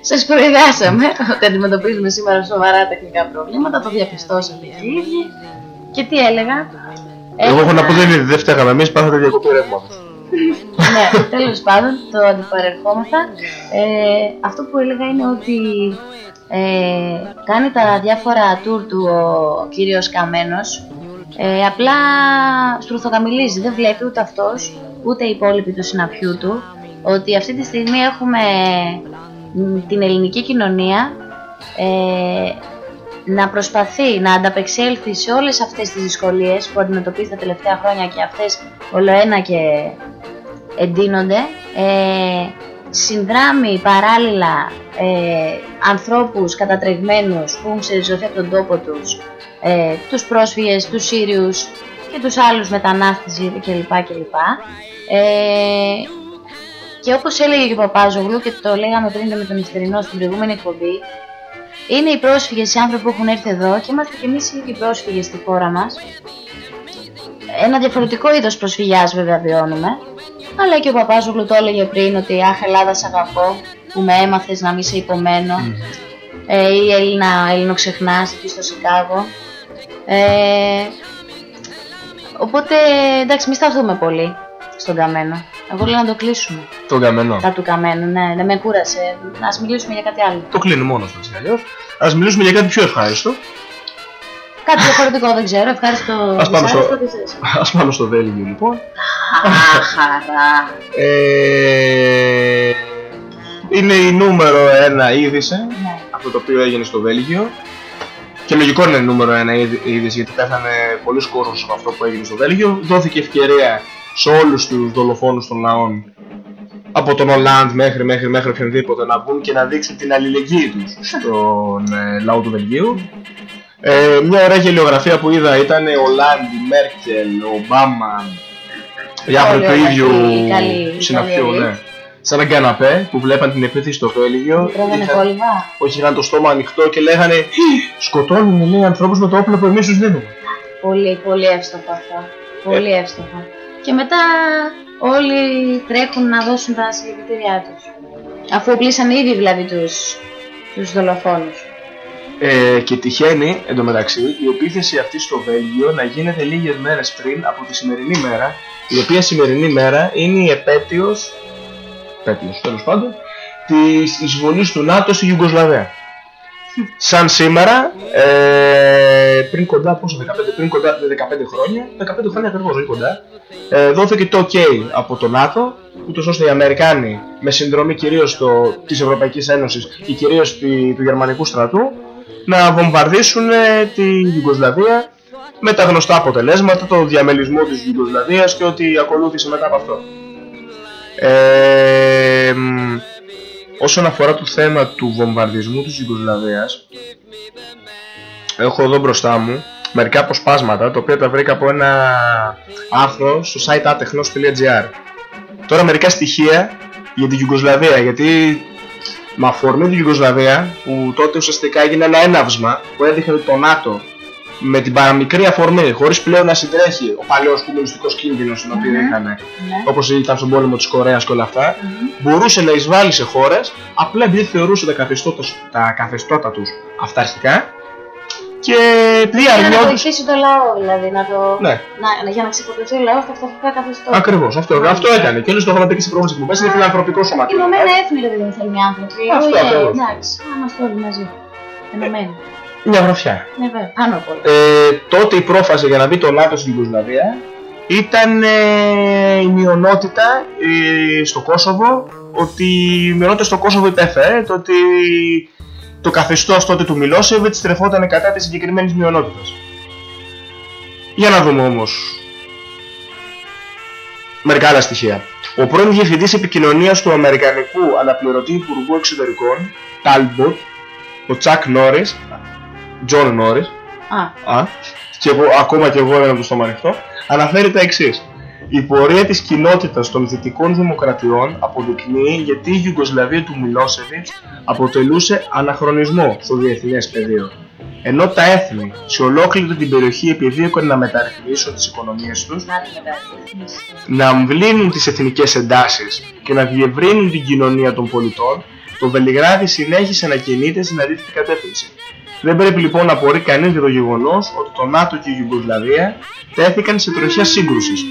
Σας προειδάσαμε ότι αντιμετωπίζουμε σήμερα σοβαρά τεχνικά προβλήματα. Το διαπιστώσατε οι ίδιοι. Και τι έλεγα; Εγώ έχω να πω Έλεγα- δεν δεν φταίγαμε εμείς, πάθατε διακοπή ρεύματος. ναι, τέλος πάντων, το αντιπαρερχόμεθα. Ε, αυτό που έλεγα είναι ότι ε, κάνει τα διάφορα tour του ο κύριος Καμένος. Ε, απλά στρουθοκαμιλίζει, δεν βλέπει ούτε αυτός, ούτε οι υπόλοιποι του συναφιού του, ότι αυτή τη στιγμή έχουμε μ, την ελληνική κοινωνία ε, να προσπαθεί να ανταπεξέλθει σε όλες αυτές τις δυσκολίες που αντιμετωπίζει τα τελευταία χρόνια και αυτές ολοένα και εντείνονται, ε, συνδράμει παράλληλα ε, ανθρώπους κατατρεγμένους που έχουν ξεριζωθεί από τον τόπο τους, ε, τους πρόσφυγες, τους Σύριους και τους άλλους μετανάστες κλπ. κλπ. Ε, και όπως έλεγε και ο Παπάζογλου και το λέγαμε πριν και με τον Ιστερινό στην προηγούμενη εκπομπή, είναι οι πρόσφυγες οι άνθρωποι που έχουν έρθει εδώ και είμαστε και εμείς οι ίδιοι πρόσφυγες στη χώρα μας. Ένα διαφορετικό είδος προσφυγιάς βέβαια βιώνουμε, αλλά και ο Παπάζογλου το έλεγε πριν ότι «Αχ Ελλάδα σ' αγαπώ, που με έμαθες να μη σε υπομένω» ε, ή Έλληνα, Έλληνο ξεχνάς εκεί στο Σικάγο. Ε, οπότε εντάξει, μη σταθούμε πολύ στον καμένο. Εγώ λέω να το κλείσουμε. Τον καμένο. Τα του καμένου, ναι, δεν με κούρασε. Α μιλήσουμε για κάτι άλλο. Το κλείνει μόνος του έτσι κι αλλιώς. Ας μιλήσουμε για κάτι πιο ευχάριστο. Κάτι διαφορετικό δεν ξέρω. Ευχαριστώ. Ας πάμε στο- δυσάρεστο, τι θες. Ας πάμε στο Βέλγιο λοιπόν. Αχ, χαρά. Ε, είναι η νούμερο ένα είδηση Ναι. αυτό το οποίο έγινε στο Βέλγιο. Και λογικό είναι η νούμερο ένα είδη- είδηση γιατί πέθανε πολλοί κόσμος από αυτό που έγινε στο Βέλγιο. Δόθηκε ευκαιρία σε όλους τους δολοφόνους των λαών από τον Ολάντ μέχρι, μέχρι, μέχρι οποιονδήποτε να βγουν και να δείξουν την αλληλεγγύη τους στον ε, λαό του Βελγίου. Ε, μια ωραία γελιογραφία που είδα ήταν ο Ολάντ, η Μέρκελ, ο Ομπάμα, διάφοροι του Όλοι ίδιου οι καλοί- οι συναφιού, καλοί ναι. Σαν ένα καναπέ που βλέπαν την επίθεση στο Βέλγιο. Τρώγανε είχαν- κόλυβα. όχι, είχαν το στόμα ανοιχτό και λέγανε Σκοτώνουν λέει ανθρώπους με το όπλο που εμείς τους δίνουμε. Πολύ, πολύ εύστοχο αυτό. Πολύ εύστοχο. Και μετά όλοι τρέχουν να δώσουν τα συλληπιτήριά τους. Αφού οπλίσαν ήδη δηλαδή τους, τους δολοφόνους. Ε, και τυχαίνει εντωμεταξύ η επίθεση αυτή στο Βέλγιο να γίνεται λίγες μέρες πριν από τη σημερινή μέρα, η οποία σημερινή μέρα είναι η επέτειος, επέτειος τέλος πάντων, της εισβολής του ΝΑΤΟ στη Ιουγκοσλαβία. Σαν σήμερα, ε, πριν κοντά, πόσο, 15, πριν κοντά 15 χρόνια, 15 χρόνια ακριβώς, όχι κοντά, ε, δόθηκε το OK από το ΝΑΤΟ, ούτως ώστε οι Αμερικάνοι, με συνδρομή κυρίως το, της Ευρωπαϊκής Ένωσης και κυρίως τη- του Γερμανικού στρατού, να βομβαρδίσουν ε, τη Ιουγκοσλαβία με τα γνωστά αποτελέσματα, το διαμελισμό της Ιουγκοσλαβίας και ό,τι ακολούθησε μετά από αυτό. Ε, μ, όσον αφορά το θέμα του βομβαρδισμού της Ιουγκοσλαβίας, έχω εδώ μπροστά μου μερικά αποσπάσματα, τα οποία τα βρήκα από ένα άρθρο στο site atechnos.gr. Τώρα μερικά στοιχεία για την Ιουγκοσλαβία, γιατί με αφορμή την Ιουγκοσλαβία, που τότε ουσιαστικά έγινε ένα έναυσμα που έδειχνε το ΝΑΤΟ με την παραμικρή αφορμή, χωρίς πλέον να συντρέχει ο παλαιός κομμουνιστικός κίνδυνος τον οποίο Μμμ. είχαν, Ναι. όπως ήταν στον πόλεμο της Κορέας και όλα αυτά, μπορούσε να εισβάλλει σε χώρες απλά επειδή θεωρούσε τα καθεστώτα, τα καθεστώτα τους αυταρχικά και επειδή Για να αρνιόντουσαν βοηθήσει το λαό δηλαδή, να το... Ναι, Να, για να ξεποτεθεί ο λαός στα αυταρχικά καθεστώτα. ακριβώς. Αυτό, αυτό έκανε. Και όλες το είχαμε πει και σε προηγούμενες εκπομπές. Είναι φιλανθρωπικό σωματείο. Ενωμένα έθνη ρε παιδί μου θέλουν οι άνθρωποι. Αυτό, Όλοι, ε, ακριβώς. Εντάξει, να είμαστε όλοι μαζί. Ενωμένοι. Μια γραφιά. Ναι βέβαια, πάνω απ' όλα. Ε, τότε η πρόφαση για να μπει το ΝΑΤΟ στην Ιουγκοσλαβία ήταν ε, η μειονότητα ε, στο Κόσοβο ότι η μειονότητα στο Κόσοβο υπέφερε το ότι το καθεστώς τότε του Μιλόσεβιτς στρεφόταν κατά της συγκεκριμένης μειονότητας. Για να δούμε όμως μερικά άλλα στοιχεία. Ο πρώην διευθυντής επικοινωνίας του Αμερικανικού Αναπληρωτή Υπουργού Εξωτερικών, Talbot, ο Τσακ Νόρις, Τζον Νόρις, Α, Α, και εγώ, ακόμα και εγώ έμεινα με το στόμα ανοιχτό, αναφέρει τα εξής. Η πορεία της κοινότητας των δυτικών δημοκρατιών αποδεικνύει γιατί η Ιουγκοσλαβία του Μιλόσεβιτς αποτελούσε αναχρονισμό στο διεθνές πεδίο. ενώ τα έθνη σε ολόκληρη την περιοχή επιδίωκαν να μεταρρυθμίσουν τις οικονομίες τους, Να τη μεταρρυθμίσεις. να αμβλύνουν τις εθνικές εντάσεις και να διευρύνουν την κοινωνία των πολιτών, το Βελιγράδι συνέχισε να κινείται στην αντίθετη κατεύθυνση. Δεν πρέπει λοιπόν να απορεί κανείς για το γεγονός ότι το ΝΑΤΟ και η Ιουγκοσλαβία τέθηκαν σε τροχιά σύγκρουσης.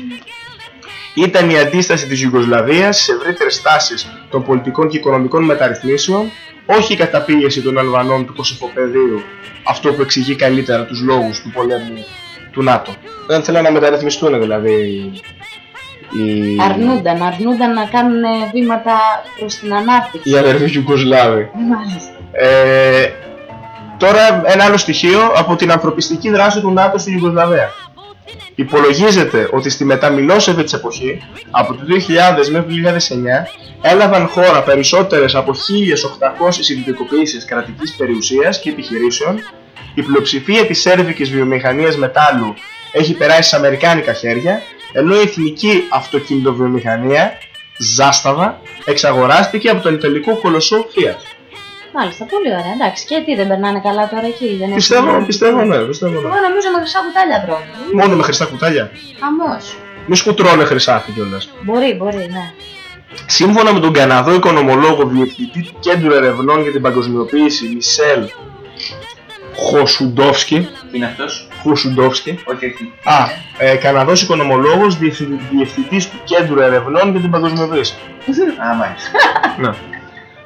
Ήταν η αντίσταση της Ιουγκοσλαβίας στις ευρύτερες τάσεις των πολιτικών και οικονομικών μεταρρυθμίσεων, όχι η καταπίεση των Αλβανών του Κωσυφοπεδίου, αυτό που εξηγεί καλύτερα τους λόγους του πολέμου του ΝΑΤΟ. Δεν θέλαν να μεταρρυθμιστούν δηλαδή οι, Αρνούνταν, αρνούνταν να κάνουν ε, βήματα προς την ανάπτυξη. οι αδερφοί Ιουγκοσλάβοι. Μάλιστα. Ε, τώρα ένα άλλο στοιχείο από την ανθρωπιστική δράση του ΝΑΤΟ στην Ιουγκοσλαβία. Υπολογίζεται ότι στη μεταμιλόσεβιτς εποχή, από το 2000 μέχρι το 2009, έλαβαν χώρα περισσότερες από 1.800 ιδιωτικοποιήσεις κρατικής περιουσίας και επιχειρήσεων, η πλειοψηφία της σέρβικης βιομηχανίας μετάλλου έχει περάσει σε αμερικάνικα χέρια, ενώ η εθνική αυτοκινητοβιομηχανία, Ζάσταβα, εξαγοράστηκε από τον Ιταλικό κολοσσό Fiat. Μάλιστα, πολύ ωραία. Εντάξει, και τι δεν περνάνε καλά τώρα εκεί. Δεν Πιστεύω, έχουν- πιστεύω, ναι, πιστεύω, ναι. Εγώ νομίζω με χρυσά κουτάλια τρώμε. Μόνο με χρυσά κουτάλια. Χαμός. Μη σκουτρώνε χρυσάφι κιόλας. Μπορεί, μπορεί, ναι. Σύμφωνα με τον Καναδό οικονομολόγο διευθυντή του Κέντρου Ερευνών για την Παγκοσμιοποίηση Μισελ Χοσουντόφσκι, Είναι αυτός; Χοσουντόφσκι Όχι, όχι. Α, ε, Καναδός οικονομολόγος, διευθυ- διευθυντής του Κέντρου Ερευνών για την Παγκοσμιοποίηση. Α, μάλιστα. Ναι.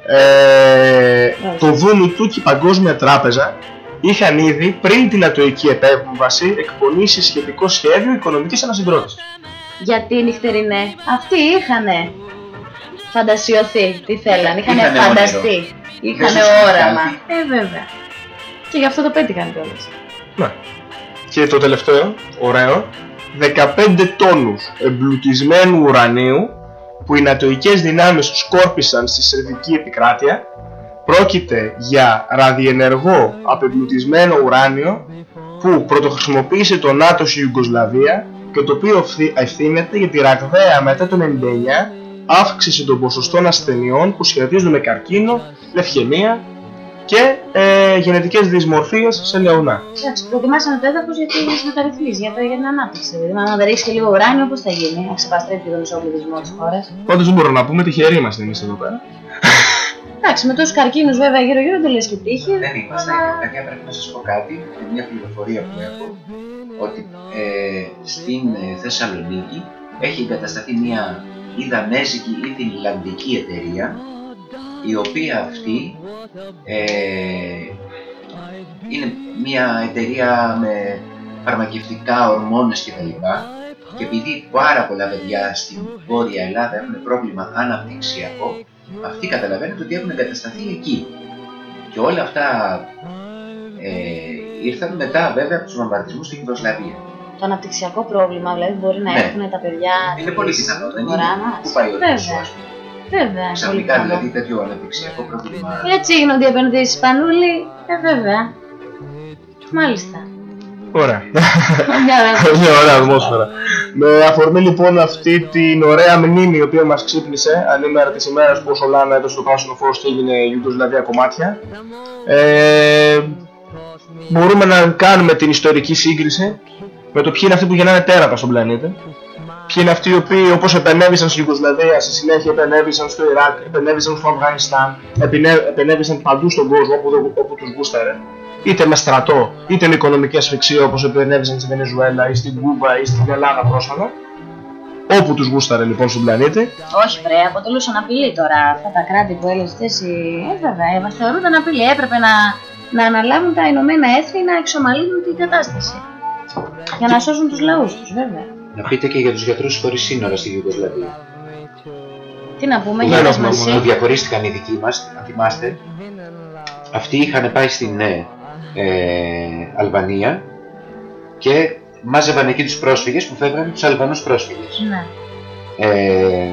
Ε, το Δούνου του και η Παγκόσμια Τράπεζα είχαν ήδη πριν την ατοική επέμβαση εκπονήσει σχετικό σχέδιο οικονομικής ανασυγκρότησης. Γιατί νυχτερινέ; Αυτοί είχανε φαντασιωθεί τι θέλαν. Είχανε, Είχανε φανταστεί. όνειρο. Είχανε Δεν σου όραμα. συμβεί Ε, βέβαια. Και γι' αυτό το πέτυχαν κιόλας. Ναι. Και το τελευταίο, ωραίο, 15 τόνους εμπλουτισμένου ουρανίου που οι νατοικές δυνάμεις σκόρπισαν στη σερβική επικράτεια πρόκειται για ραδιενεργό απεμπλουτισμένο ουράνιο που πρωτοχρησιμοποίησε το ΝΑΤΟ στη Ιουγκοσλαβία και το οποίο ευθύ- ευθύνεται για τη ραγδαία μετά το 99 αύξηση των ποσοστών ασθενειών που σχετίζονται με καρκίνο, λευχαιμία και ε, γενετικές δυσμορφίες σε νεονά. Εντάξει, προετοιμάσαμε το έδαφος για τις μεταρρυθμίσεις, για, το- για την ανάπτυξη. Δηλαδή, αν δεν ρίξει και λίγο ουράνιο, πώ θα γίνει, να ξεπαστρέψει τον μισό πληθυσμό τη χώρας. Πάντως δεν μπορούμε να πούμε τυχεροί είμαστε εμείς εδώ πέρα. Εντάξει, με τόσους καρκίνους βέβαια γύρω-γύρω δεν λες και τύχη. Δεν είμαστε. αλλά- Παιδιά, πρέπει να σας πω κάτι, με μια πληροφορία που έχω, ότι ε, στην ε, Θεσσαλονίκη έχει εγκατασταθεί μια ή δανέζικη ή φινλανδική εταιρεία, η οποία αυτή ε, είναι μια εταιρεία με φαρμακευτικά, ορμόνες κτλ. Και επειδή πάρα πολλά παιδιά στην Βόρεια Ελλάδα έχουν πρόβλημα αναπτυξιακό, αυτοί καταλαβαίνετε ότι έχουν εγκατασταθεί εκεί. Και όλα αυτά ε, ήρθαν μετά βέβαια από τους βομβαρδισμούς στην Ιουγκοσλαβία. Το αναπτυξιακό πρόβλημα, δηλαδή μπορεί να Ναι. έχουν τα παιδιά. Είναι πολύ της πιθανό, δεν χώρα είναι; μας. Πού πάει ο Βέβαια. Ρώσος, ας πούμε. Βέβαια, είναι πολύ Ξαφνικά πιθανό. δηλαδή τέτοιο αναπτυξιακό πρόβλημα. Έτσι γίνονται οι επενδύσεις Πανούλη. Ε, βέβαια. Μάλιστα. Ωραία. Μια ωραία. Μια ωραία ατμόσφαιρα. Με αφορμή λοιπόν αυτή την ωραία μνήμη η οποία μας ξύπνησε ανήμερα της ημέρας που ο Σολάνα έδωσε το πράσινο φως και έγινε η Ιουγκοσλαβία κομμάτια ε, μπορούμε να κάνουμε την ιστορική σύγκριση με το ποιοι είναι αυτοί που γεννάνε τέρατα στον πλανήτη ποιοι είναι αυτοί οι οποίοι όπως επενέβησαν στη Ιουγκοσλαβία στη συνέχεια επενέβησαν στο Ιράκ, επενέβησαν στο Αφγανιστάν επενέ- επενέβησαν παντού στον κόσμο όπου, δεν- όπου τους γούσταρε είτε με στρατό, είτε με οικονομική ασφυξία όπως επενέβησαν στη Βενεζουέλα ή στην Κούβα ή στην Ελλάδα πρόσφατα όπου τους γούσταρε λοιπόν στον πλανήτη Όχι, βρε, αποτελούσαν απειλή τώρα αυτά τα κράτη που έλεγε θέση. Ε, βέβαια, μας θεωρούνταν απειλή. Έπρεπε να, να αναλάβουν τα Ηνωμένα Έθνη να εξομαλύνουν την κατάσταση. Για να σώσουν τους λαούς τους, βέβαια. Να πείτε και για τους γιατρούς χωρίς σύνορα στη Ιουγκοσλαβία. Τι να πούμε, Δεν για έχουμε μας μόνο Που εσύ. διαχωρίστηκαν οι δικοί μας, αν θυμάστε. Αυτοί είχαν πάει στην ε, ε, Αλβανία και μάζευαν εκεί τους πρόσφυγες που φεύγαν τους Αλβανούς πρόσφυγες. Ναι. Ε,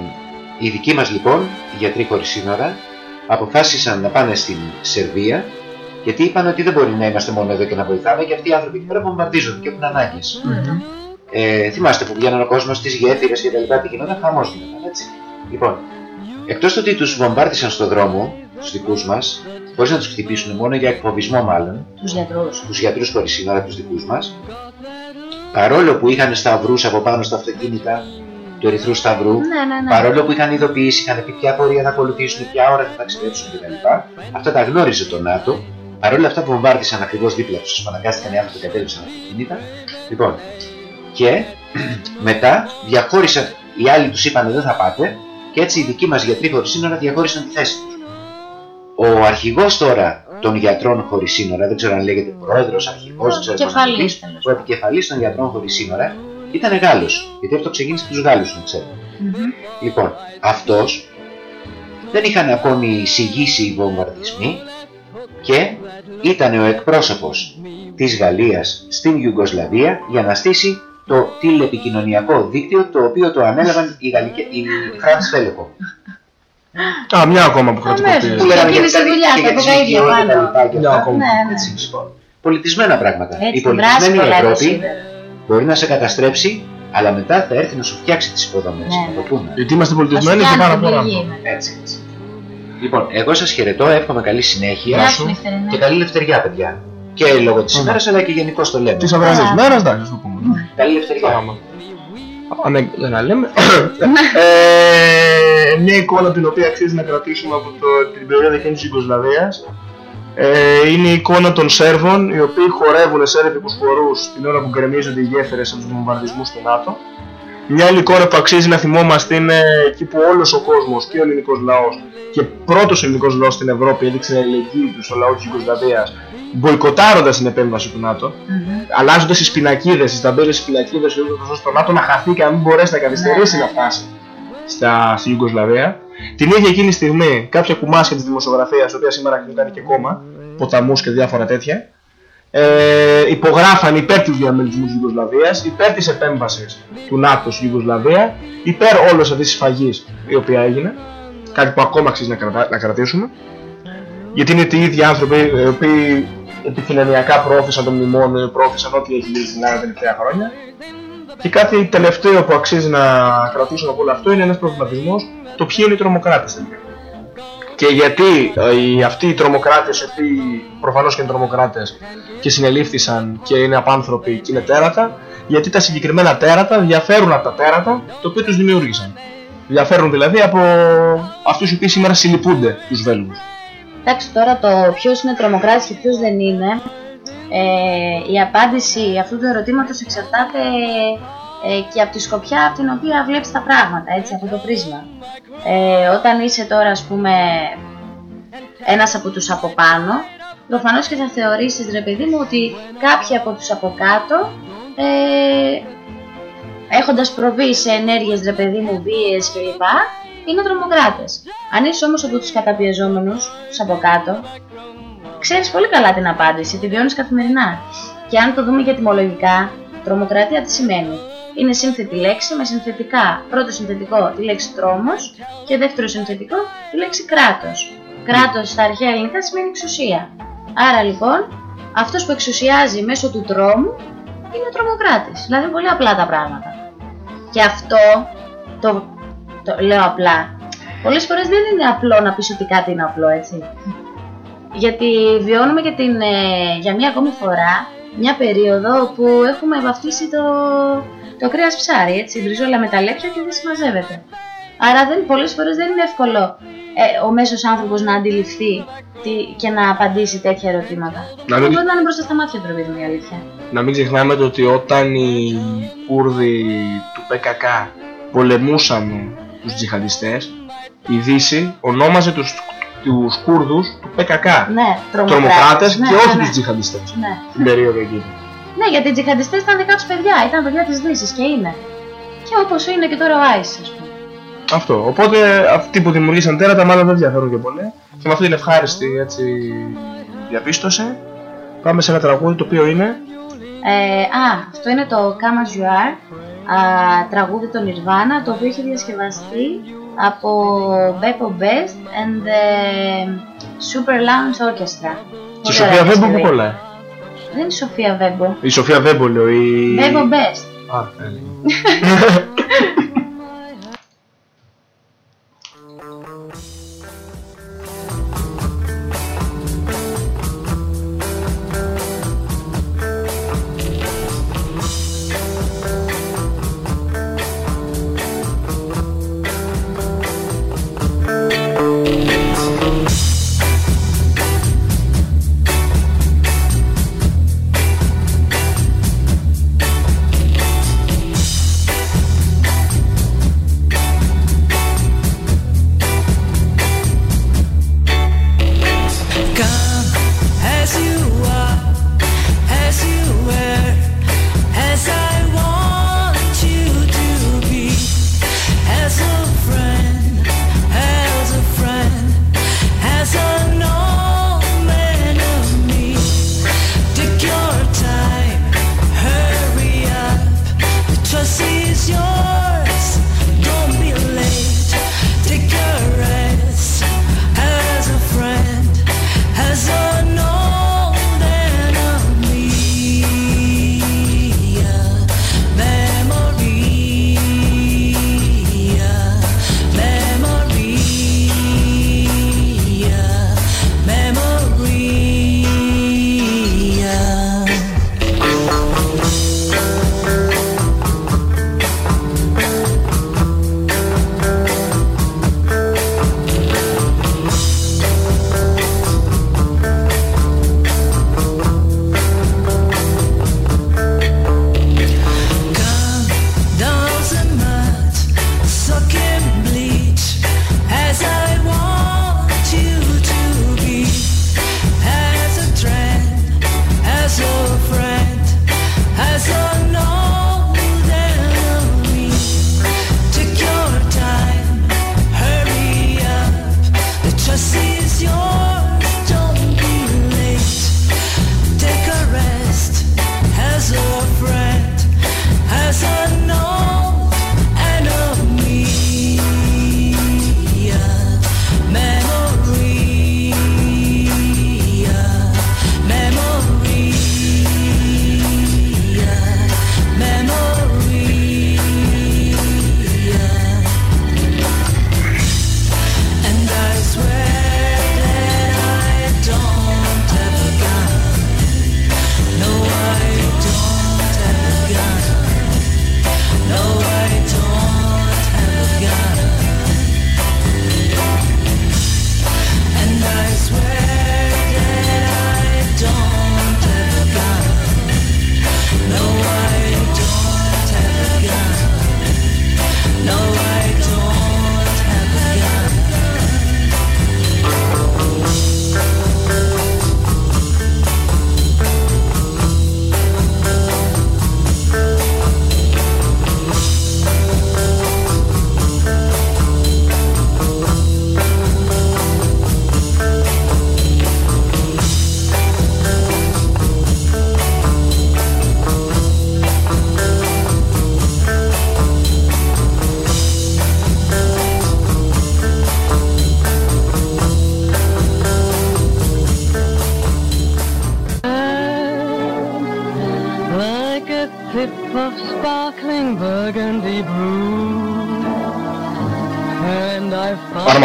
οι δικοί μας λοιπόν, οι γιατροί χωρίς σύνορα, αποφάσισαν να πάνε στην Σερβία γιατί είπαν ότι δεν μπορεί να είμαστε μόνο εδώ και να βοηθάμε και αυτοί οι άνθρωποι εκεί πέρα βομβαρδίζονται και έχουν ανάγκες. Ε, θυμάστε που βγαίνανε ο κόσμος στι γέφυρες και τα λοιπά, τι γινόταν, χαμός γινόταν, έτσι. Λοιπόν, εκτός του ότι τους βομβάρδισαν στον δρόμο, τους δικούς μας, χωρίς να τους χτυπήσουν μόνο για εκφοβισμό μάλλον, Τους γιατρούς. τους γιατρούς χωρίς σύνορα, τους δικούς μας, παρόλο που είχαν σταυρούς από πάνω στα αυτοκίνητα του Ερυθρού Σταυρού, Ναι, ναι, ναι. παρόλο που είχαν ειδοποιήσει, είχαν πει ποια πορεία θα ακολουθήσουν, ποια ώρα θα ταξιδέψουν κτλ. Αυτά τα γνώριζε το ΝΑΤΟ. Παρόλα αυτά βομβάρδισαν ακριβώς δίπλα τους, αναγκάστηκαν οι άνθρωποι και κατέληψαν αυτοκίνητα. Λοιπόν, και μετά διαχώρισαν, οι άλλοι τους είπαν δεν θα πάτε, και έτσι οι δικοί μας γιατροί χωρίς σύνορα διαχώρισαν τη θέση τους. Ο αρχηγός τώρα των γιατρών χωρίς σύνορα, δεν ξέρω αν λέγεται πρόεδρος, αρχηγός, Ο δεν ξέρω πώς να το επικεφαλής, πεις, τέλος ο επικεφαλής των γιατρών χωρίς σύνορα ήταν Γάλλος. Γιατί αυτό ξεκίνησε από τους Γάλλους, να ξέρετε. Μμμ. Λοιπόν, αυτός δεν είχαν ακόμη εισηγήσει οι βομβαρδισμοί και ήταν ο εκπρόσωπος της Γαλλίας στην Ιουγκοσλαβία για να στήσει το τηλεπικοινωνιακό δίκτυο το οποίο το ανέλαβαν οι, Γαλλικές, οι France Telecom. Α, μια ακόμα που Αμέσως. κρατικοποιεί. Που λέγαμε για τις δουλειά, και τα για τις ποκαίδια ΜΚΟ και τα πάνω. λοιπά και Μια αυτά. ακόμα. Ναι, ναι. Έτσι, λοιπόν. Πολιτισμένα πράγματα. η Έτσι, πολιτισμένη βράση πολλά Ευρώπη σίδερα. μπορεί να σε καταστρέψει, αλλά μετά θα έρθει να σου φτιάξει τις υποδομές. Ναι, να το ναι. πούμε. Γιατί είμαστε Θα σου πολιτισμένοι και κάνει πάρα την πολλά. πληγή, ναι. Έτσι, έτσι. Λοιπόν, εγώ σας χαιρετώ, εύχομαι καλή συνέχεια. Γεια σου. σου, Νυχτερινέ. Και καλή ελευθεριά, παιδιά. Και λόγω της Ωραία. ημέρα, αλλά και γενικώ το λέμε. Της αυριανή Καλά. μέρα, εντάξει, ας το πούμε. Καλή ελευθεριά. Άμα. Α, ναι, δεν να λέμε. ε, μια εικόνα την οποία αξίζει να κρατήσουμε από το, την περίοδο εκείνης της Ιουγκοσλαβίας ε, είναι η εικόνα των Σέρβων οι οποίοι χορεύουν σε έρευνους χορούς την ώρα που γκρεμίζονται οι γέφυρες από τους βομβαρδισμούς του ΝΑΤΟ. Μια άλλη εικόνα που αξίζει να θυμόμαστε είναι εκεί που όλος ο κόσμος και ο ελληνικός λαός και πρώτος ελληνικός λαός στην Ευρώπη έδειξε αλληλεγγύη του στο λαό της Ιουγκοσλαβίας μποϊκοτάροντας την επέμβαση του ΝΑΤΟ Μμμ. αλλάζοντας τις πινακίδες, τις ταμπέλες της πινακίδες, ώστε το ΝΑΤΟ να χαθεί και να μην μπορέσει να καθυστερήσει Ναι, να ναι. φτάσει στα, στη Ιουγκοσλαβία. Την ίδια εκείνη στιγμή, κάποια κουμάσια της δημοσιογραφίας, τα οποία σήμερα κρατάνε και κόμμα, ποταμού και διάφορα τέτοια, ε, υπογράφαν υπέρ του διαμελισμού της Ιουγκοσλαβίας, υπέρ της επέμβασης του ΝΑΤΟ στη Ιουγκοσλαβία, υπέρ όλη αυτής της σφαγής η οποία έγινε. Κάτι που ακόμα αξίζει να, κρατα- να κρατήσουμε. Γιατί είναι οι ίδιοι άνθρωποι οι οποίοι επικοινωνιακά προώθησαν το μνημόνιο, προώθησαν ό,τι έχει γίνει στην Ελλάδα τα τελευταία χρόνια. Και κάτι τελευταίο που αξίζει να κρατήσουμε από όλο αυτό είναι ένας προβληματισμός το ποιοι είναι οι τρομοκράτες τελικά. Και γιατί ε, οι, αυτοί οι τρομοκράτες, οι οποίοι προφανώς και είναι τρομοκράτες και συνελήφθησαν και είναι απάνθρωποι και είναι τέρατα, γιατί τα συγκεκριμένα τέρατα διαφέρουν από τα τέρατα το οποίο τους δημιούργησαν. Διαφέρουν δηλαδή από αυτούς οι οποίοι σήμερα συλληπούνται τους Βέλγους. Εντάξει, τώρα το ποιος είναι τρομοκράτης και ποιος δεν είναι, ε, η απάντηση αυτού του ερωτήματος εξαρτάται ε, και από τη σκοπιά από την οποία βλέπεις τα πράγματα, έτσι, από το πρίσμα. Ε, όταν είσαι τώρα, ας πούμε, ένας από τους από πάνω, προφανώς και θα θεωρήσεις, ρε παιδί μου, ότι κάποιοι από τους από κάτω, ε, έχοντας προβεί σε ενέργειες, ρε παιδί μου, βίες κλπ, είναι τρομοκράτες. Αν είσαι όμως από τους καταπιεζόμενους, τους από κάτω, ξέρεις πολύ καλά την απάντηση, τη βιώνεις καθημερινά. Και αν το δούμε για τιμολογικά, τρομοκρατία τι σημαίνει. Είναι σύνθετη λέξη με συνθετικά. Πρώτο συνθετικό τη λέξη τρόμος και δεύτερο συνθετικό τη λέξη κράτος. Κράτος στα αρχαία ελληνικά σημαίνει εξουσία. Άρα λοιπόν, αυτός που εξουσιάζει μέσω του τρόμου είναι τρομοκράτης. Δηλαδή πολύ απλά τα πράγματα. Και αυτό το, το λέω απλά. Πολλές φορές δεν είναι απλό να πεις ότι κάτι είναι απλό, έτσι. Γιατί βιώνουμε και την, ε, για μια ακόμη φορά μια περίοδο που έχουμε βαφτίσει το, το κρέας ψάρι, έτσι, μπριζόλα με τα λέπια και δεν συμμαζεύεται. Άρα δεν, πολλές φορές δεν είναι εύκολο ε, ο μέσος άνθρωπος να αντιληφθεί τι, και να απαντήσει τέτοια ερωτήματα. Να Αυτό μην- μπορεί να είναι μπροστά στα μάτια του, ρε παιδί μου, η αλήθεια. Να μην ξεχνάμε το ότι όταν οι Κούρδοι του ΠΚΚ πολεμούσαν τους τζιχαντιστές, η Δύση ονόμαζε τους, τους Κούρδους του ΠΚΚ Ναι, τρομοκράτες ναι, και ναι, όχι ναι. τους τζιχαντιστές Ναι. την περίοδο εκείνη. Ναι, γιατί οι τζιχαντιστές ήταν δικά τους παιδιά, ήταν παιδιά της Δύσης και είναι. Και όπως είναι και τώρα ο Άις, ας πούμε. Αυτό. Οπότε αυτοί που δημιουργήσαν τέρατα μάλλον δεν διαφέρουν και πολύ. Και με αυτή την ευχάριστη έτσι, διαπίστωση πάμε σε ένα τραγούδι το οποίο είναι Ε, α, αυτό είναι το Come As You Are, α, τραγούδι των Nirvana, το οποίο έχει διασκευαστεί από Beppo Best and the Super Lounge Orchestra. και η Πολύ ωραία Δεν είναι η Σοφία Βέμπο. Η Σοφία Βέμπο λέω. Η... Beppo Best. Α,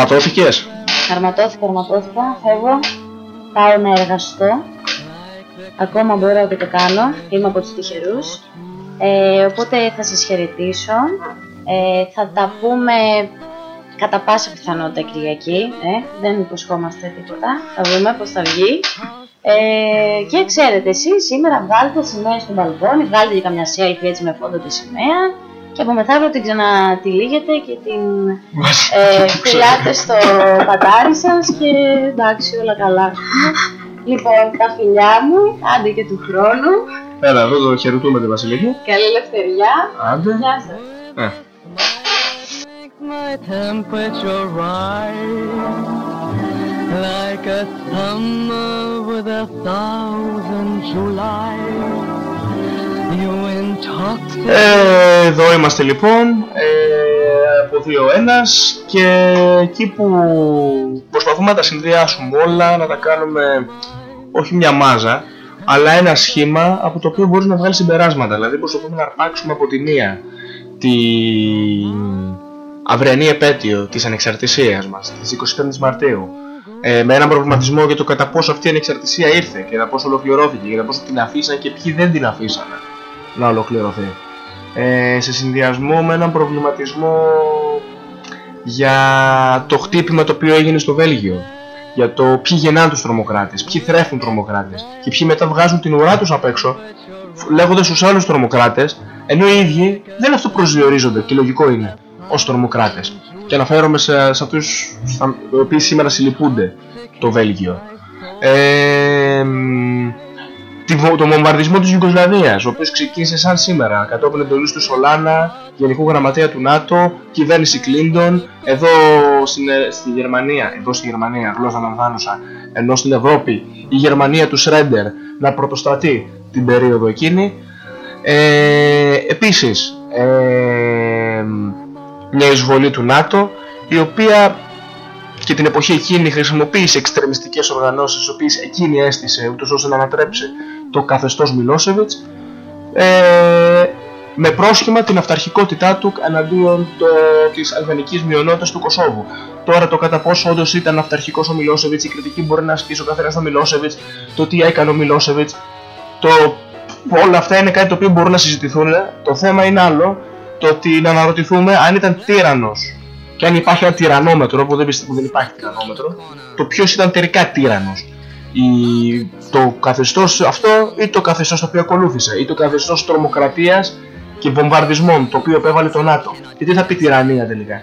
Αρματώθηκες. Αρματώθηκα, αρματώθηκα, φεύγω, πάω να εργαστώ. Ακόμα μπορώ και το κάνω, είμαι από τους τυχερούς. Ε, οπότε θα σας χαιρετήσω. Ε, θα τα πούμε κατά πάσα πιθανότητα Κυριακή. Ε, δεν υποσχόμαστε τίποτα. Θα δούμε πώς θα βγει. Ε, και ξέρετε εσείς σήμερα βγάλετε σημαία στο μπαλκόνι, βγάλετε και καμιά selfie έτσι με φόντο τη σημαία και από μεθαύριο την ξανατυλίγετε και την ε, φυλάτε στο πατάρι σας και εντάξει όλα καλά. Λοιπόν, τα φιλιά μου, άντε και του χρόνου, Έλα, εδώ το χαιρετούμε τη Βασιλική. καλή ελευθεριά, Άντε. γεια σας. Ε. make my temperature rise like a summer with a thousand Julys. You intoxicate. Ε, εδώ είμαστε λοιπόν, ε, από δύο ένας και εκεί που προσπαθούμε να τα συνδυάσουμε όλα, να τα κάνουμε όχι μια μάζα, αλλά ένα σχήμα από το οποίο μπορείς να βγάλεις συμπεράσματα. Δηλαδή προσπαθούμε να αρπάξουμε από τη μία την αυριανή επέτειο της ανεξαρτησίας μας, της 25ης Μαρτίου, ε, με έναν προβληματισμό για το κατά πόσο αυτή η ανεξαρτησία ήρθε και κατά πόσο ολοκληρώθηκε και κατά πόσο την αφήσαν και ποιοι δεν την αφήσανε να ολοκληρωθεί. Ε, σε συνδυασμό με έναν προβληματισμό για το χτύπημα το οποίο έγινε στο Βέλγιο. Για το ποιοι γεννάνε τους τρομοκράτες, ποιοι θρέφουν τρομοκράτες και ποιοι μετά βγάζουν την ουρά τους απ' έξω λέγοντας στους άλλους τρομοκράτες ενώ οι ίδιοι δεν αυτοπροσδιορίζονται και λογικό είναι ως τρομοκράτες. Και αναφέρομαι σε, σε αυτούς στα- οι οποίοι σήμερα συλληπούνται το Βέλγιο. Ε, μ, τη βο- το βομβαρδισμό της Ιουγκοσλαβίας, ο οποίος ξεκίνησε σαν σήμερα, κατόπιν εντολής του Σολάνα, Γενικού Γραμματέα του ΝΑΤΟ, κυβέρνηση Κλίντον, εδώ στην, ε, στη Γερμανία, εδώ στη Γερμανία, γλώσσα λαμβάνουσα, ενώ στην Ευρώπη η Γερμανία του Σρέντερ να πρωτοστατεί την περίοδο εκείνη. Ε, επίσης, ε, μια εισβολή του ΝΑΤΟ, η οποία και την εποχή εκείνη χρησιμοποίησε εξτρεμιστικές οργανώσεις τις οποίες εκείνη έστησε ούτως ώστε να ανατρέψει το καθεστώς Μιλόσεβιτς ε, με πρόσχημα την αυταρχικότητά του εναντίον το, της αλβανικής μειονότητας του Κωσόβου. Τώρα το κατά πόσο όντως ήταν αυταρχικός ο Μιλόσεβιτς, η κριτική μπορεί να ασκήσει ο καθένας στον Μιλόσεβιτς, το τι έκανε ο Μιλόσεβιτς, το, όλα αυτά είναι κάτι το οποίο μπορούν να συζητηθούν. Το θέμα είναι άλλο, το ότι να αναρωτηθούμε αν ήταν τύραννος και αν υπάρχει ένα τυραννόμετρο, που δεν πιστεύω που δεν υπάρχει τυραννόμετρο, το ποιος ήταν τελικά τύραννος. Η, το καθεστώς αυτό ή το καθεστώς το οποίο ακολούθησε, ή το καθεστώς τρομοκρατίας και βομβαρδισμών το οποίο επέβαλε το ΝΑΤΟ. Και τι θα πει τυραννία τελικά.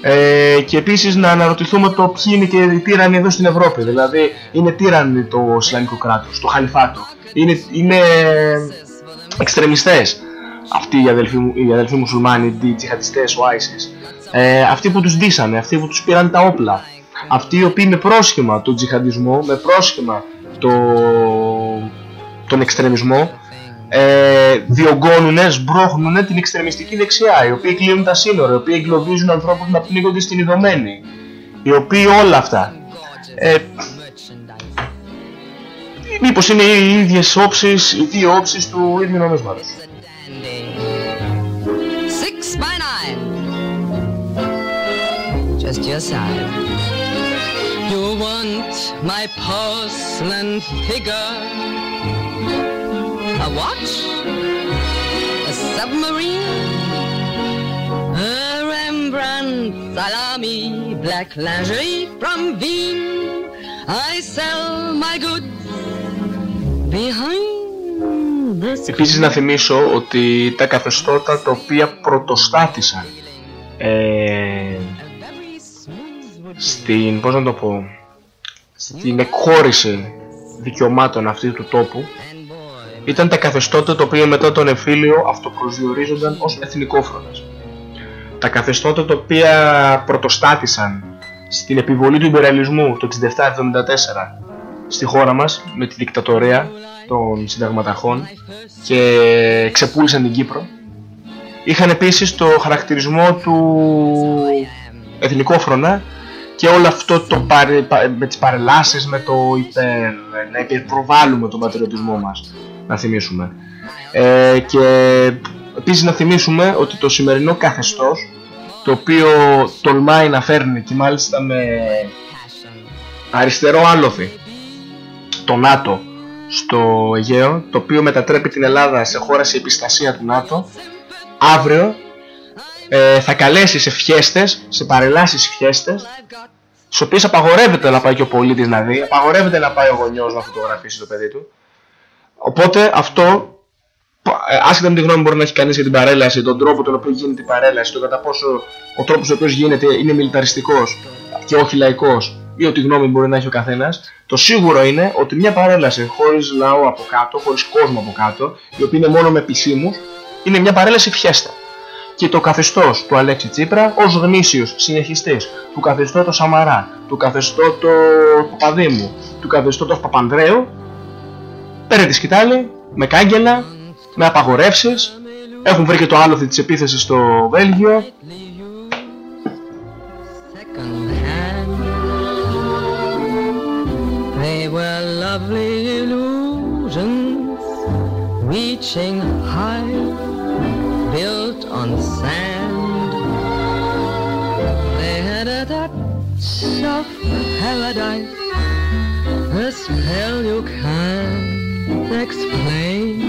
Ε, και επίσης να αναρωτηθούμε το ποιοι είναι και οι τύραννοι εδώ στην Ευρώπη. Δηλαδή, είναι τύραννοι το Ισλαμικό κράτος, το Χαλιφάτο. Είναι, είναι εξτρεμιστές αυτοί οι αδελφοί, μου- οι αδελφοί μουσουλμάνοι, οι τζιχατιστές, ο ISIS. Ε, αυτοί που τους δίσανε, αυτοί που τους πήραν τα όπλα. Αυτοί οι οποίοι με πρόσχημα τον τζιχαντισμό, με πρόσχημα το, τον εξτρεμισμό, ε, διωγγώνουνε, σμπρώχνουνε την εξτρεμιστική δεξιά, οι οποίοι κλείνουν τα σύνορα, οι οποίοι εγκλωβίζουν ανθρώπους να πνίγονται στην ειδωμένη, οι οποίοι όλα αυτά. Ε, μήπως είναι οι ίδιες όψεις, οι δύο όψεις του ίδιου νομίσματος. Six by nine. Just your side. You want my porcelain figure? A watch? A submarine? A Rembrandt salami, black lingerie from Wien. I sell my goods behind the Επίσης να θυμίσω ότι τα καθεστώτα τα οποία πρωτοστάθησαν ε, στην, πώς να το πω, στην εκχώρηση δικαιωμάτων αυτή του τόπου ήταν τα καθεστώτα τα οποία μετά τον εμφύλιο αυτοπροσδιορίζονταν ως εθνικόφρονες. Τα καθεστώτα τα οποία πρωτοστάθησαν στην επιβολή του υπεραλισμού το 67-74 στη χώρα μας με τη δικτατορία των συνταγματαχών και ξεπούλησαν την Κύπρο είχαν επίσης το χαρακτηρισμό του εθνικόφρονα και όλο αυτό το παρε, πα- με τις παρελάσεις, με το υπερ, να υπερπροβάλλουμε τον πατριωτισμό μας, να θυμίσουμε. Ε, και επίσης να θυμίσουμε ότι το σημερινό καθεστώς το οποίο τολμάει να φέρνει και μάλιστα με αριστερό άλοθη το ΝΑΤΟ στο Αιγαίο το οποίο μετατρέπει την Ελλάδα σε χώρα σε επιστασία του ΝΑΤΟ αύριο ε, θα καλέσεις σε φιέστες, σε παρελάσεις φιέστες στις οποίες απαγορεύεται να πάει και ο πολίτης να δει απαγορεύεται να πάει ο γονιός να φωτογραφίσει το παιδί του. Οπότε αυτό ε, άσχετα με τη γνώμη μπορεί να έχει κανείς για την παρέλαση, τον τρόπο τον οποίο γίνεται η παρέλαση, το κατά πόσο ο τρόπος ο οποίος γίνεται είναι μιλιταριστικό και όχι λαϊκός, ή ό,τι γνώμη μπορεί να έχει ο καθένας, το σίγουρο είναι ότι μια παρέλαση χωρίς λαό από κάτω, χωρίς κόσμο από κάτω, η οποία είναι μόνο με επισήμους, είναι μια παρέλαση φιέστα. Και το καθεστώς του Αλέξη Τσίπρα ως γνήσιος συνεχιστής. Του καθεστώτο Σαμαρά, του καθεστώτο Παπαδήμου, του καθεστώτο Παπανδρέου, παίρνει τη σκητάλη με κάγκελα, με απαγορεύσεις. Έχουν βρει και το άλοθη της επίθεσης στο Βέλγιο. They were lovely illusions reaching high, touch of paradise, a spell you can't explain.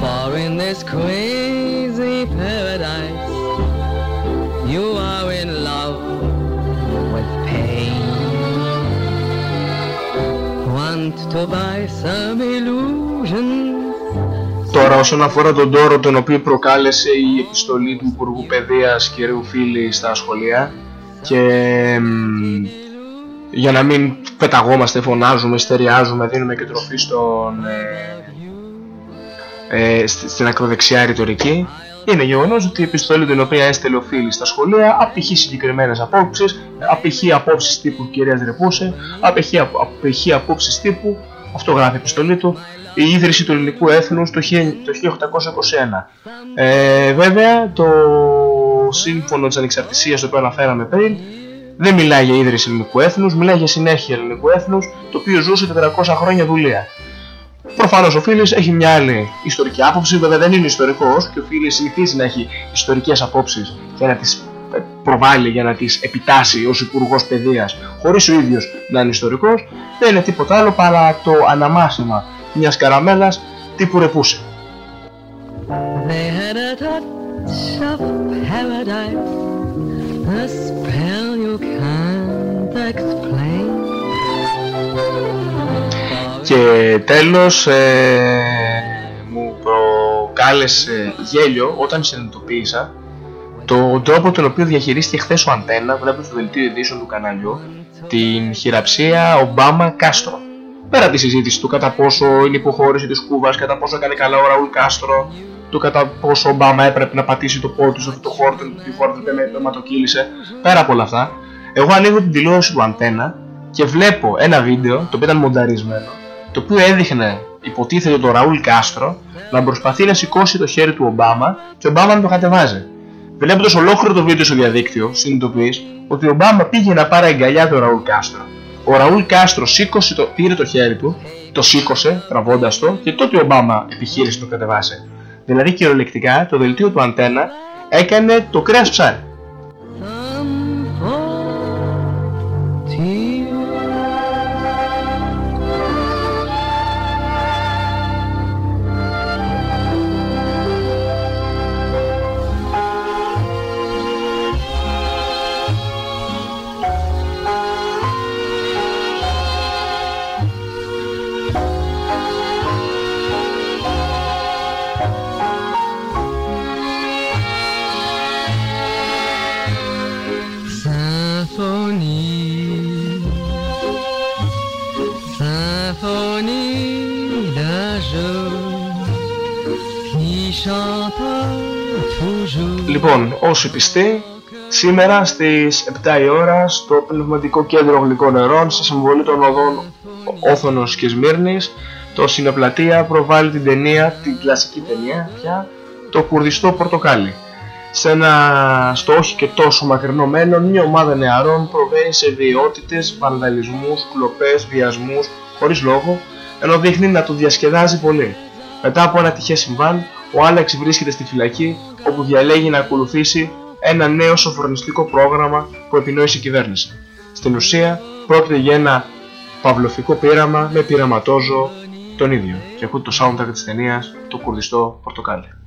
For in this crazy paradise, you are in love with pain. Want to buy some illusions? Τώρα όσον αφορά τον τόρο τον οποίο προκάλεσε η επιστολή του Υπουργού Παιδείας κ. Φίλη στα σχολεία και μ, για να μην πεταγόμαστε, φωνάζουμε, στεριάζουμε, δίνουμε και τροφή στον, ε, ε, στη- στην ακροδεξιά ρητορική είναι γεγονός ότι η επιστολή την οποία έστελε ο Φίλης στα σχολεία απηχεί συγκεκριμένες απόψεις, απηχεί απόψεις τύπου κυρίας Ρεπούσε, απηχεί, απ- απηχεί απόψεις τύπου, αυτό γράφει η επιστολή του, η ίδρυση του ελληνικού έθνους το, χι- το 1821. Ε, βέβαια, το σύμφωνο της ανεξαρτησίας το οποίο αναφέραμε πριν δεν μιλάει για ίδρυση ελληνικού έθνους, μιλάει για συνέχεια ελληνικού έθνους, το οποίο ζούσε 400 χρόνια δουλεία. Προφανώς ο Φίλης έχει μια άλλη ιστορική άποψη, βέβαια δεν είναι ιστορικός και ο Φίλης συνηθίζει να έχει ιστορικές απόψεις και να τις προβάλλει για να τις επιτάσσει ως υπουργός παιδείας, χωρίς ο ίδιος να είναι ιστορικός. Δεν είναι τίποτα άλλο παρά το αναμάσιμα μιας καραμέλας τύπου ρεπούσε. They had a touch of paradise, a spell you can't explain. Και τέλος ε, μου προκάλεσε γέλιο όταν συνειδητοποίησα τον τρόπο τον οποίο διαχειρίστηκε χθες ο Αντένα, βλέπω στο δελτίο ειδήσεων του καναλιού, την χειραψία Ομπάμα Κάστρο. Πέρα από τη συζήτηση του κατά πόσο είναι υποχώρηση της Κούβας, κατά πόσο έκανε καλά ο Ραούλ Κάστρο, του κατά πόσο ο Ομπάμα έπρεπε να πατήσει το πόδι του σε αυτό το χώρο, τη χώρα που αιματοκύλησε, πέρα από όλα αυτά, εγώ ανοίγω την τηλεόραση του Αντένα και βλέπω ένα βίντεο το οποίο ήταν μονταρισμένο, το οποίο έδειχνε υποτίθεται τον Ραούλ Κάστρο να προσπαθεί να σηκώσει το χέρι του Ομπάμα και ο Ομπάμα να το κατεβάζει. Βλέποντας ολόκληρο το βίντεο στο διαδίκτυο, συνειδητοποιείς ότι ο Ομπάμα πήγε να πάρει αγκαλιά τον Ραούλ Κάστρο. Ο Ραούλ Κάστρο σήκωσε το, πήρε το χέρι του, το σήκωσε τραβώντας το και τότε ο Ομπάμα επιχείρησε να το κατεβάσει. Δηλαδή κυριολεκτικά το δελτίο του Αντένα έκανε το κρέας ψάρι. Symphonie d'un jour qui chante toujours. Λοιπόν, όσοι πιστοί, σήμερα στις 7 η ώρα στο Πνευματικό Κέντρο Γλυκών Νερών, σε συμβολή των οδών Όθωνος και Σμύρνης, το Συνεπλατεία προβάλλει την ταινία, την κλασική ταινία πια, το Κουρδιστό Πορτοκάλι. Σε ένα στο όχι και τόσο μακρινό μέλλον, μια ομάδα νεαρών προβαίνει σε βιαιότητες, βανδαλισμούς, κλοπές, βιασμούς, χωρίς λόγο, ενώ δείχνει να το διασκεδάζει πολύ. Μετά από ένα τυχαίο συμβάν, ο Άλεξ βρίσκεται στη φυλακή όπου διαλέγει να ακολουθήσει ένα νέο σοφρονιστικό πρόγραμμα που επινόησε η κυβέρνηση. Στην ουσία, πρόκειται για ένα παυλοφικό πείραμα με πειραματόζω τον ίδιο. Και ακούτε το soundtrack της ταινίας «Το κουρδιστό πορτοκάλι».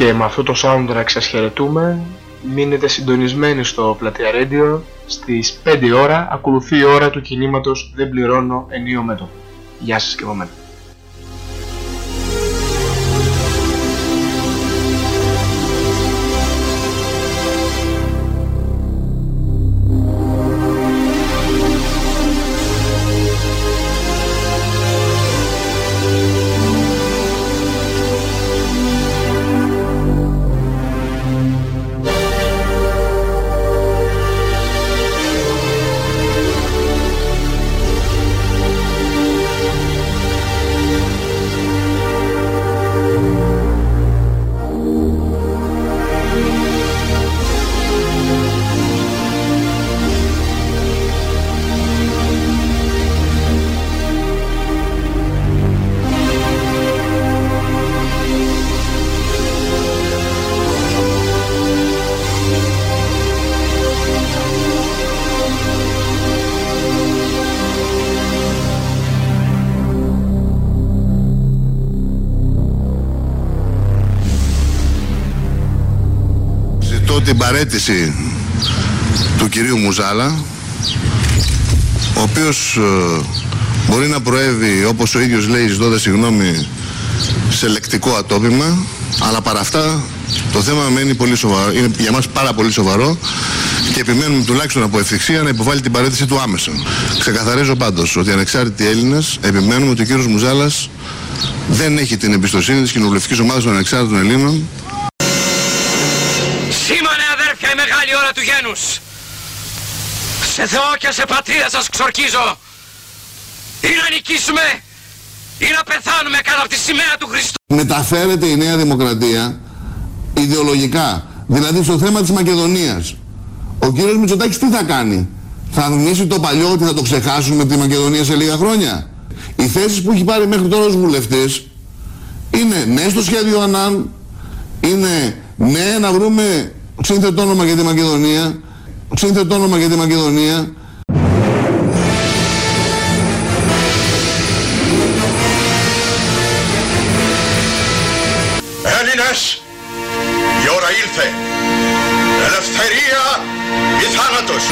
Και με αυτό το soundtrack σας χαιρετούμε. Μείνετε συντονισμένοι στο Πλατεία Radio. Στις 5 ώρα ακολουθεί η ώρα του κινήματος «Δεν πληρώνω ενίο μέτωπο». Γεια σας και από μένα. Ζητώ την παρέτηση του κυρίου Μουζάλα ο οποίος ε, μπορεί να προέβει όπως ο ίδιος λέει ζητώντα συγγνώμη σε λεκτικό ατόπιμα αλλά παρά αυτά το θέμα μένει πολύ σοβαρό, είναι για μας πάρα πολύ σοβαρό και επιμένουμε τουλάχιστον από ευθυξία να υποβάλει την παρέτηση του άμεσα. Ξεκαθαρίζω πάντως ότι οι ανεξάρτητοι Έλληνες επιμένουμε ότι ο κύριος Μουζάλας δεν έχει την εμπιστοσύνη της κοινοβουλευτικής ομάδας των ανεξάρτητων Ελλήνων μεγάλη ώρα του γένους. Σε Θεό και σε πατρίδα σας ξορκίζω. Ή να νικήσουμε ή να πεθάνουμε κάτω από τη σημαία του Χριστού. μεταφέρεται η Νέα Δημοκρατία ιδεολογικά. Δηλαδή στο θέμα της Μακεδονίας. Ο κύριος Μητσοτάκης τι θα κάνει; Θα αρνήσει το παλιό ότι θα το ξεχάσουμε τη Μακεδονία σε λίγα χρόνια; Οι θέσεις που έχει πάρει μέχρι τώρα ως βουλευτές είναι ναι στο σχέδιο ΑΝΑΝ, είναι ναι να βρούμε σύνθετο όνομα για τη Μακεδονία, σύνθετο όνομα για τη Μακεδονία, Έλληνες, η ώρα ήλθε. Ελευθερία ή θάνατος.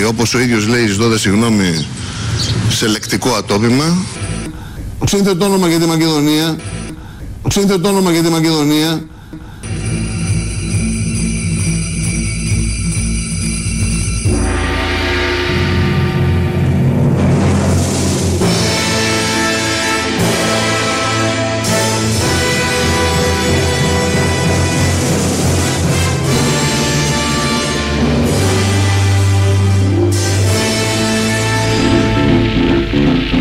Ε, όπως ο ίδιος λέει ζητώντα συγγνώμη σε λεκτικό ατόπιμα σύνθετο όνομα για τη Μακεδονία. Σύνθετο όνομα για τη Μακεδονία